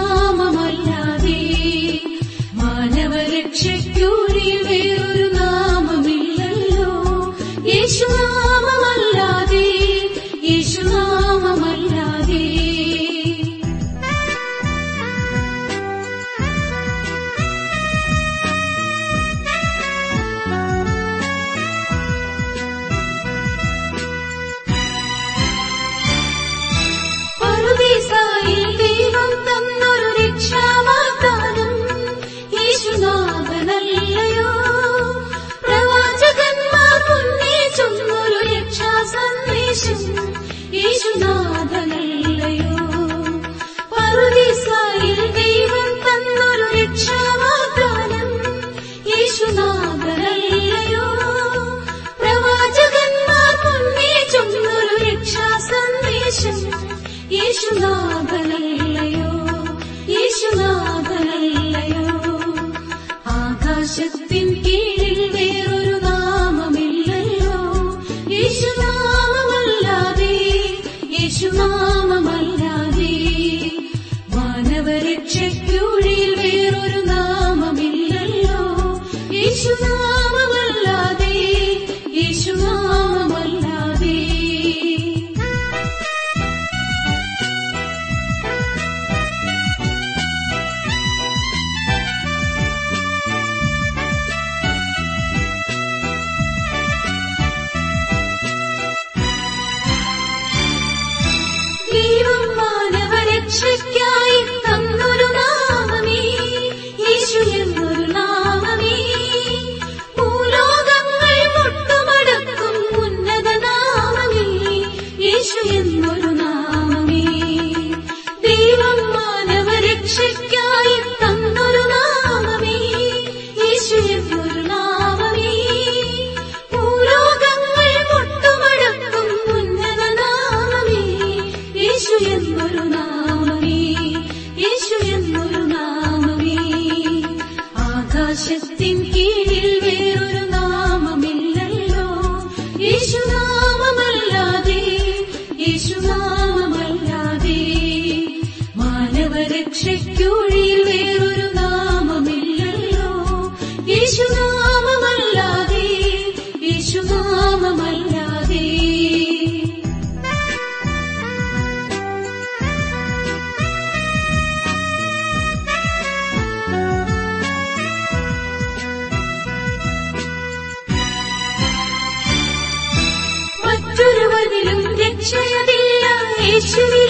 യേശുനാമമല്ലാതെ മാനവരക്ഷയ്ക്കുള്ളിൽ വേറൊരു നാമമില്ലല്ലോ. യേശുനാമമല്ലാതെ യേശുനാഥനല്ലയോ യേശുനാഥനല്ലയോ. ആകാശത്തിൻ ಋಷಿಯೆನ್ನೊರು യേശുനാമമല്ലാതെ യേശുനാമമല്ലാതെ. മറ്റൊരുവനിലും രക്ഷയതില്ല യേശുവിലല്ലാതെ